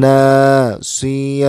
nasiyatin.